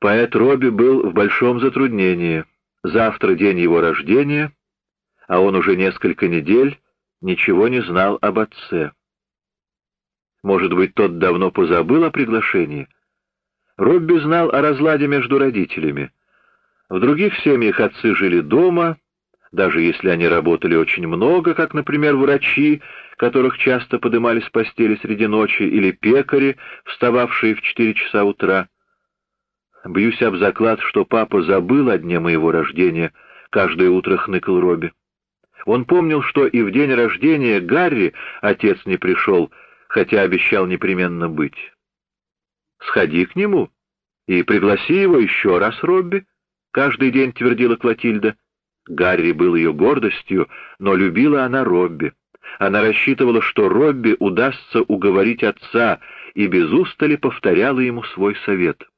Поэт Робби был в большом затруднении. Завтра день его рождения, а он уже несколько недель ничего не знал об отце. Может быть, тот давно позабыл о приглашении? Робби знал о разладе между родителями. В других семьях отцы жили дома, даже если они работали очень много, как, например, врачи, которых часто подымали с постели среди ночи, или пекари, встававшие в четыре часа утра. Бьюсь об заклад, что папа забыл о дне моего рождения, каждое утро хныкал Робби. Он помнил, что и в день рождения Гарри отец не пришел, хотя обещал непременно быть. «Сходи к нему и пригласи его еще раз, Робби», — каждый день твердила Клотильда. Гарри был ее гордостью, но любила она Робби. Она рассчитывала, что Робби удастся уговорить отца, и без устали повторяла ему свой совет.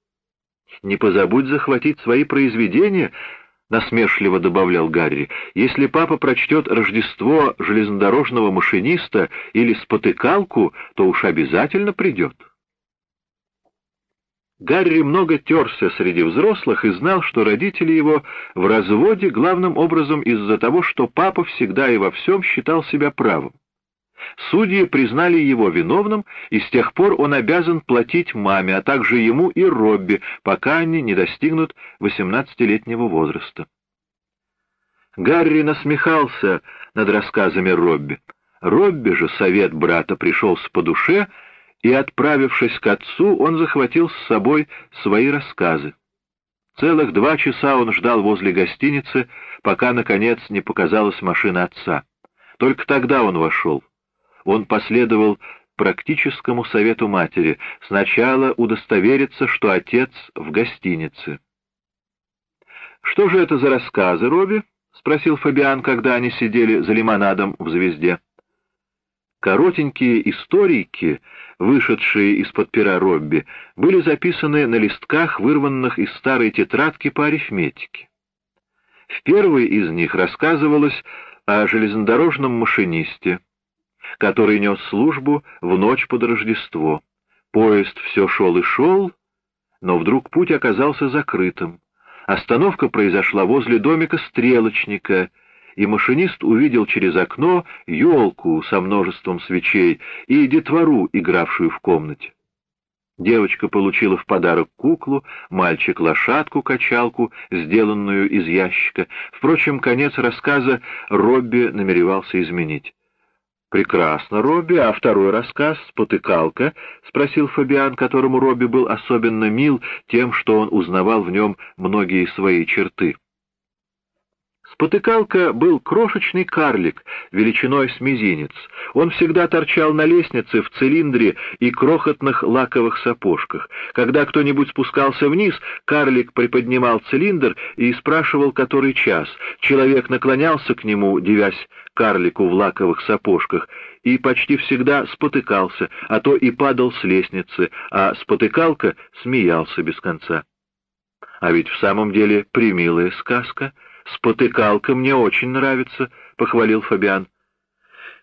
«Не позабудь захватить свои произведения», — насмешливо добавлял Гарри. «Если папа прочтет «Рождество железнодорожного машиниста» или «Спотыкалку», то уж обязательно придет». Гарри много терся среди взрослых и знал, что родители его в разводе главным образом из-за того, что папа всегда и во всем считал себя правым. Судьи признали его виновным, и с тех пор он обязан платить маме, а также ему и Робби, пока они не достигнут восемнадцатилетнего возраста. Гарри насмехался над рассказами Робби. Робби же совет брата пришелся по душе — и, отправившись к отцу, он захватил с собой свои рассказы. Целых два часа он ждал возле гостиницы, пока, наконец, не показалась машина отца. Только тогда он вошел. Он последовал практическому совету матери. Сначала удостовериться, что отец в гостинице. «Что же это за рассказы, Робби?» — спросил Фабиан, когда они сидели за лимонадом в «Звезде». Коротенькие историйки, вышедшие из-под пера Робби, были записаны на листках, вырванных из старой тетрадки по арифметике. В первой из них рассказывалось о железнодорожном машинисте, который нес службу в ночь под Рождество. Поезд все шел и шел, но вдруг путь оказался закрытым. Остановка произошла возле домика стрелочника — и машинист увидел через окно елку со множеством свечей и детвору, игравшую в комнате. Девочка получила в подарок куклу, мальчик — лошадку-качалку, сделанную из ящика. Впрочем, конец рассказа Робби намеревался изменить. «Прекрасно, Робби, а второй рассказ, «Спотыкалка», — спросил Фабиан, которому Робби был особенно мил тем, что он узнавал в нем многие свои черты. Спотыкалка был крошечный карлик, величиной с мизинец. Он всегда торчал на лестнице в цилиндре и крохотных лаковых сапожках. Когда кто-нибудь спускался вниз, карлик приподнимал цилиндр и спрашивал, который час. Человек наклонялся к нему, девясь карлику в лаковых сапожках, и почти всегда спотыкался, а то и падал с лестницы, а спотыкалка смеялся без конца. А ведь в самом деле примилая сказка — «Спотыкалка мне очень нравится», — похвалил Фабиан.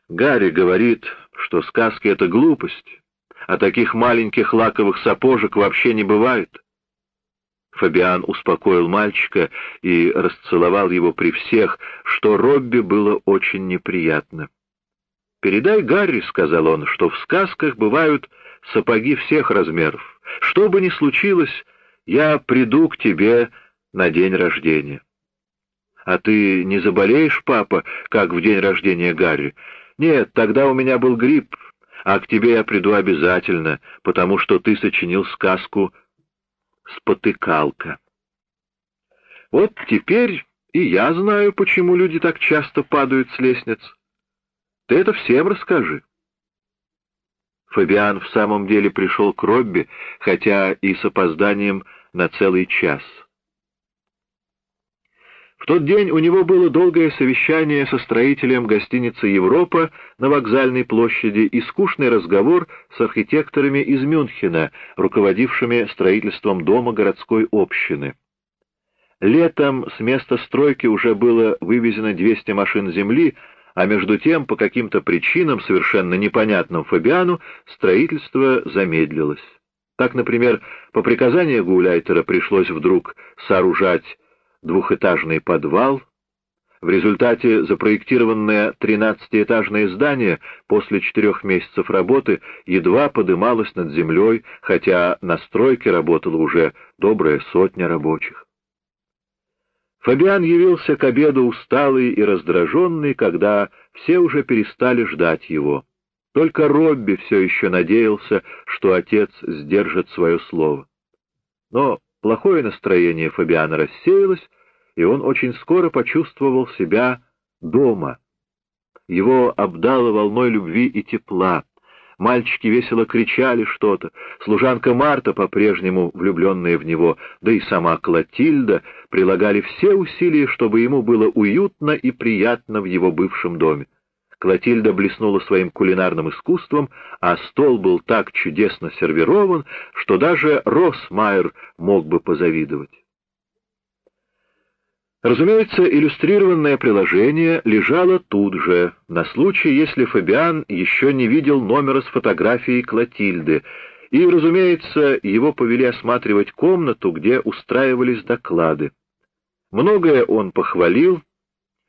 «Гарри говорит, что сказки — это глупость, а таких маленьких лаковых сапожек вообще не бывает». Фабиан успокоил мальчика и расцеловал его при всех, что Робби было очень неприятно. «Передай Гарри», — сказал он, — «что в сказках бывают сапоги всех размеров. Что бы ни случилось, я приду к тебе на день рождения». «А ты не заболеешь, папа, как в день рождения Гарри?» «Нет, тогда у меня был грипп, а к тебе я приду обязательно, потому что ты сочинил сказку «Спотыкалка». Вот теперь и я знаю, почему люди так часто падают с лестниц. Ты это всем расскажи». Фабиан в самом деле пришел к Робби, хотя и с опозданием на целый час. В тот день у него было долгое совещание со строителем гостиницы «Европа» на вокзальной площади и скучный разговор с архитекторами из Мюнхена, руководившими строительством дома городской общины. Летом с места стройки уже было вывезено 200 машин земли, а между тем, по каким-то причинам, совершенно непонятным Фабиану, строительство замедлилось. Так, например, по приказанию Гауляйтера пришлось вдруг сооружать двухэтажный подвал. В результате запроектированное тринадцатиэтажное здание после четырех месяцев работы едва подымалось над землей, хотя на стройке работала уже добрая сотня рабочих. Фабиан явился к обеду усталый и раздраженный, когда все уже перестали ждать его. Только Робби все еще надеялся, что отец сдержит свое слово. Но плохое настроение Фабиана рассеялось, и он очень скоро почувствовал себя дома. Его обдало волной любви и тепла. Мальчики весело кричали что-то, служанка Марта, по-прежнему влюбленная в него, да и сама Клотильда, прилагали все усилия, чтобы ему было уютно и приятно в его бывшем доме. Клотильда блеснула своим кулинарным искусством, а стол был так чудесно сервирован, что даже Росмайер мог бы позавидовать. Разумеется, иллюстрированное приложение лежало тут же, на случай, если Фабиан еще не видел номера с фотографией Клотильды, и, разумеется, его повели осматривать комнату, где устраивались доклады. Многое он похвалил,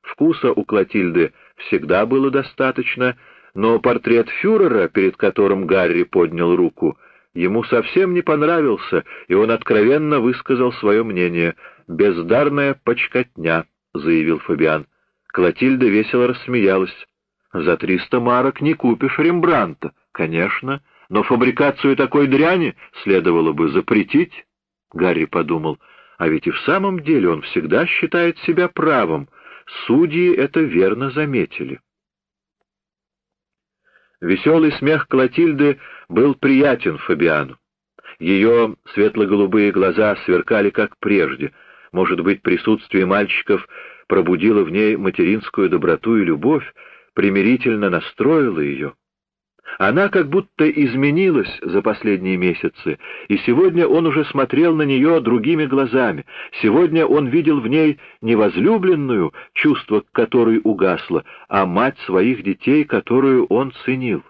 вкуса у Клотильды всегда было достаточно, но портрет фюрера, перед которым Гарри поднял руку, ему совсем не понравился, и он откровенно высказал свое мнение — «Бездарная почкотня», — заявил Фабиан. Клотильда весело рассмеялась. «За триста марок не купишь Рембранта, конечно, но фабрикацию такой дряни следовало бы запретить». Гарри подумал, а ведь и в самом деле он всегда считает себя правым. Судьи это верно заметили. Веселый смех Клотильды был приятен Фабиану. Ее светло-голубые глаза сверкали, как прежде — может быть, присутствие мальчиков пробудило в ней материнскую доброту и любовь, примирительно настроило ее. Она как будто изменилась за последние месяцы, и сегодня он уже смотрел на нее другими глазами. Сегодня он видел в ней не возлюбленную, чувство которой угасло, а мать своих детей, которую он ценил.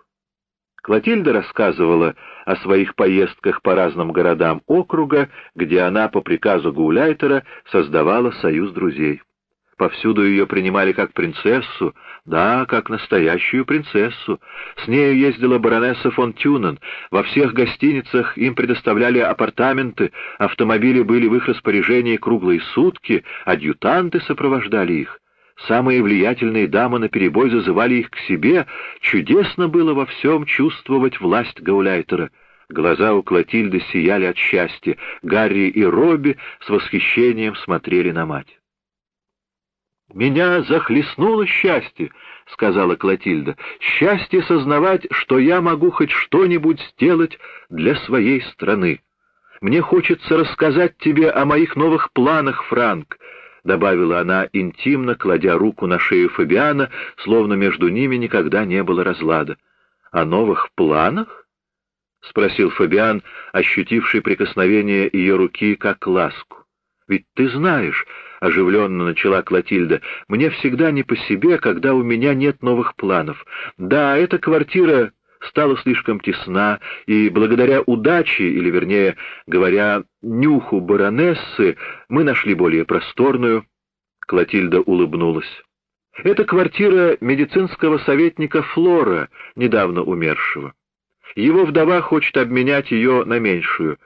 Клотильда рассказывала о своих поездках по разным городам округа, где она по приказу Гауляйтера создавала союз друзей. Повсюду ее принимали как принцессу, да, как настоящую принцессу. С нею ездила баронесса фон Тюнен, во всех гостиницах им предоставляли апартаменты, автомобили были в их распоряжении круглые сутки, адъютанты сопровождали их. Самые влиятельные дамы наперебой зазывали их к себе. Чудесно было во всем чувствовать власть Гауляйтера. Глаза у Клотильды сияли от счастья. Гарри и Робби с восхищением смотрели на мать. «Меня захлестнуло счастье», — сказала Клотильда. «Счастье сознавать, что я могу хоть что-нибудь сделать для своей страны. Мне хочется рассказать тебе о моих новых планах, Франк. — добавила она интимно, кладя руку на шею Фабиана, словно между ними никогда не было разлада. «О новых планах?» — спросил Фабиан, ощутивший прикосновение ее руки как ласку. «Ведь ты знаешь, — оживленно начала Клотильда, — мне всегда не по себе, когда у меня нет новых планов. Да, эта квартира стала слишком тесна, и благодаря удаче, или, вернее говоря, нюху баронессы, мы нашли более просторную. Клотильда улыбнулась. Это квартира медицинского советника Флора, недавно умершего. Его вдова хочет обменять ее на меньшую.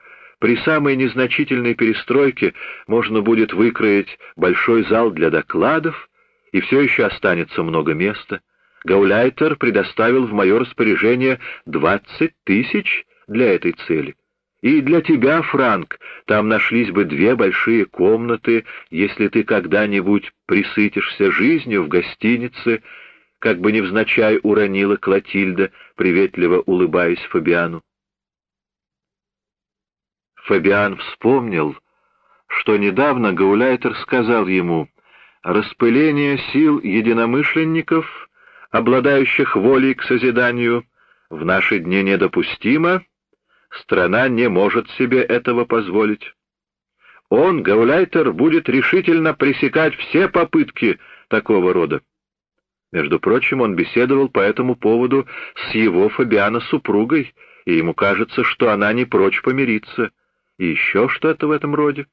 При самой незначительной перестройке можно будет выкроить большой зал для докладов, и все еще останется много места — Гауляйтер предоставил в мое распоряжение двадцать тысяч для этой цели. И для тебя, Франк, там нашлись бы две большие комнаты, если ты когда-нибудь присытишься жизнью в гостинице, как бы невзначай уронила Клотильда, приветливо улыбаясь Фабиану. Фабиан вспомнил, что недавно Гауляйтер сказал ему, «Распыление сил единомышленников обладающих волей к созиданию, в наши дни недопустимо, страна не может себе этого позволить. Он, Гауляйтер, будет решительно пресекать все попытки такого рода. Между прочим, он беседовал по этому поводу с его Фабиана супругой, и ему кажется, что она не прочь помириться, и еще что-то в этом роде.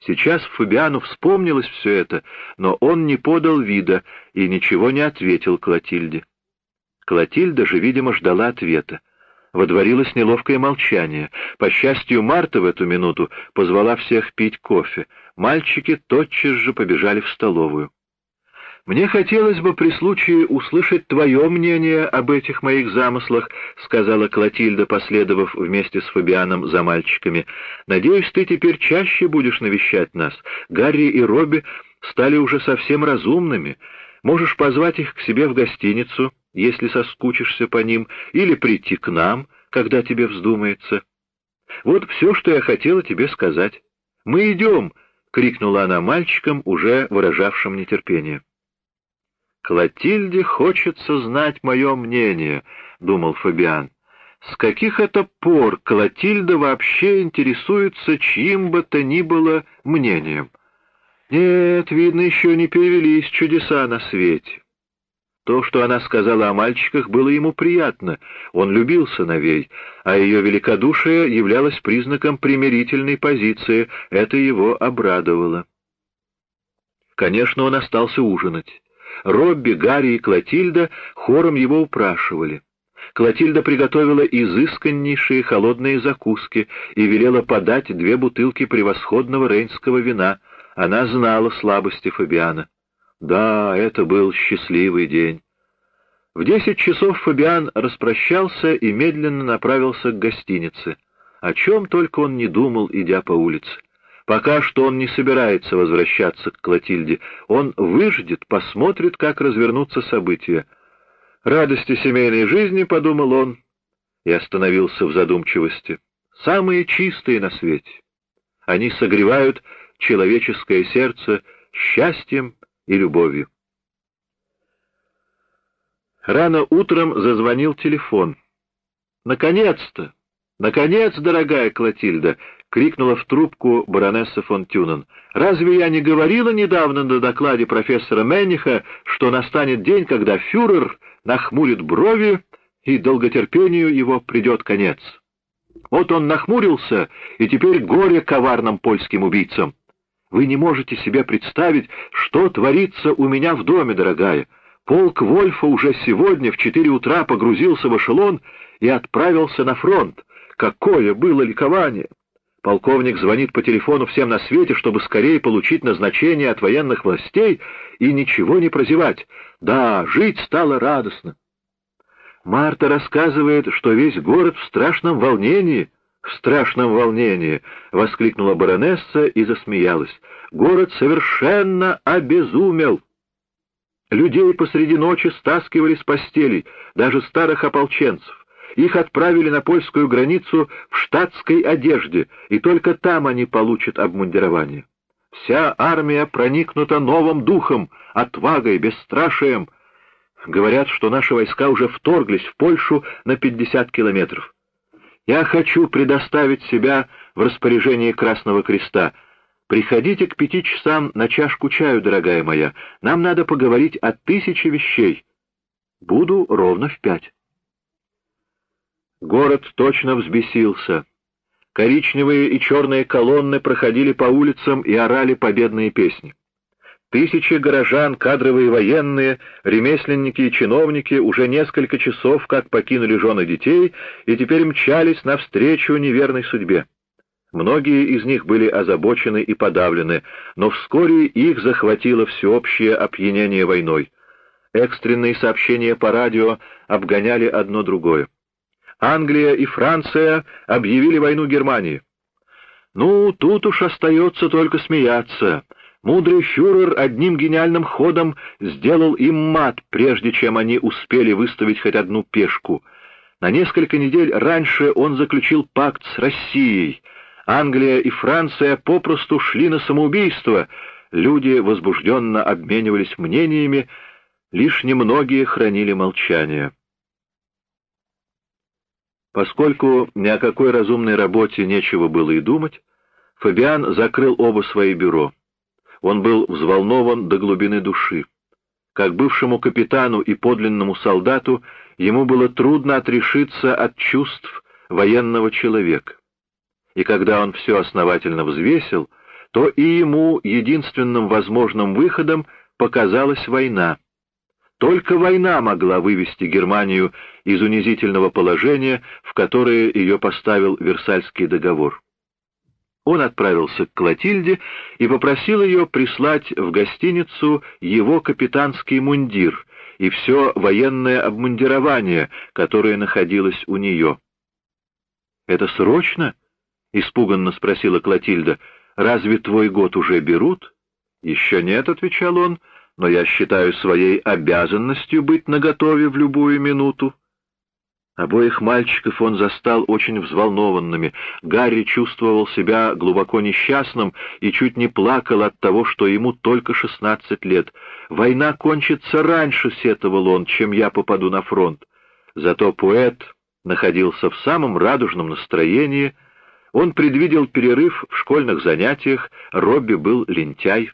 Сейчас Фабиану вспомнилось все это, но он не подал вида и ничего не ответил Клотильде. Клотильда же, видимо, ждала ответа. Водворилось неловкое молчание. По счастью, Марта в эту минуту позвала всех пить кофе. Мальчики тотчас же побежали в столовую. «Мне хотелось бы при случае услышать твое мнение об этих моих замыслах», — сказала Клотильда, последовав вместе с Фабианом за мальчиками. «Надеюсь, ты теперь чаще будешь навещать нас. Гарри и Робби стали уже совсем разумными. Можешь позвать их к себе в гостиницу, если соскучишься по ним, или прийти к нам, когда тебе вздумается. Вот все, что я хотела тебе сказать. Мы идем!» — крикнула она мальчикам, уже выражавшим нетерпение. «Клотильде хочется знать мое мнение», — думал Фабиан. «С каких это пор Клотильда вообще интересуется чьим бы то ни было мнением? Нет, видно, еще не перевелись чудеса на свете». То, что она сказала о мальчиках, было ему приятно. Он любил сыновей, а ее великодушие являлось признаком примирительной позиции. Это его обрадовало. Конечно, он остался ужинать. Робби, Гарри и Клотильда хором его упрашивали. Клотильда приготовила изысканнейшие холодные закуски и велела подать две бутылки превосходного рейнского вина. Она знала слабости Фабиана. Да, это был счастливый день. В десять часов Фабиан распрощался и медленно направился к гостинице. О чем только он не думал, идя по улице. Пока что он не собирается возвращаться к Клотильде. Он выждет, посмотрит, как развернутся события. «Радости семейной жизни», — подумал он, и остановился в задумчивости. «Самые чистые на свете. Они согревают человеческое сердце счастьем и любовью». Рано утром зазвонил телефон. «Наконец-то! Наконец, дорогая Клотильда!» — крикнула в трубку баронесса фон Тюнен. «Разве я не говорила недавно на докладе профессора Менниха, что настанет день, когда фюрер нахмурит брови, и долготерпению его придет конец? Вот он нахмурился, и теперь горе коварным польским убийцам. Вы не можете себе представить, что творится у меня в доме, дорогая. Полк Вольфа уже сегодня в четыре утра погрузился в эшелон и отправился на фронт. Какое было ликование! Полковник звонит по телефону всем на свете, чтобы скорее получить назначение от военных властей и ничего не прозевать. Да, жить стало радостно. Марта рассказывает, что весь город в страшном волнении. «В страшном волнении!» — воскликнула баронесса и засмеялась. «Город совершенно обезумел!» Людей посреди ночи стаскивали с постелей, даже старых ополченцев. Их отправили на польскую границу в штатской одежде, и только там они получат обмундирование. Вся армия проникнута новым духом, отвагой, бесстрашием. Говорят, что наши войска уже вторглись в Польшу на 50 километров. Я хочу предоставить себя в распоряжение Красного Креста. Приходите к пяти часам на чашку чаю, дорогая моя. Нам надо поговорить о тысяче вещей. Буду ровно в пять. Город точно взбесился. Коричневые и черные колонны проходили по улицам и орали победные песни. Тысячи горожан, кадровые военные, ремесленники и чиновники уже несколько часов как покинули жены детей и теперь мчались навстречу неверной судьбе. Многие из них были озабочены и подавлены, но вскоре их захватило всеобщее опьянение войной. Экстренные сообщения по радио обгоняли одно другое. Англия и Франция объявили войну Германии. Ну, тут уж остается только смеяться. Мудрый фюрер одним гениальным ходом сделал им мат, прежде чем они успели выставить хоть одну пешку. На несколько недель раньше он заключил пакт с Россией. Англия и Франция попросту шли на самоубийство. Люди возбужденно обменивались мнениями, лишь немногие хранили молчание. Поскольку ни о какой разумной работе нечего было и думать, Фабиан закрыл оба свои бюро. Он был взволнован до глубины души. Как бывшему капитану и подлинному солдату ему было трудно отрешиться от чувств военного человека. И когда он все основательно взвесил, то и ему единственным возможным выходом показалась война. Только война могла вывести Германию из унизительного положения, в которое ее поставил Версальский договор. Он отправился к Клотильде и попросил ее прислать в гостиницу его капитанский мундир и все военное обмундирование, которое находилось у нее. «Это срочно?» — испуганно спросила Клотильда. «Разве твой год уже берут?» «Еще нет», — отвечал он, — но я считаю своей обязанностью быть наготове в любую минуту. Обоих мальчиков он застал очень взволнованными. Гарри чувствовал себя глубоко несчастным и чуть не плакал от того, что ему только шестнадцать лет. «Война кончится раньше», — сетовал он, — «чем я попаду на фронт». Зато поэт находился в самом радужном настроении. Он предвидел перерыв в школьных занятиях, Робби был лентяй.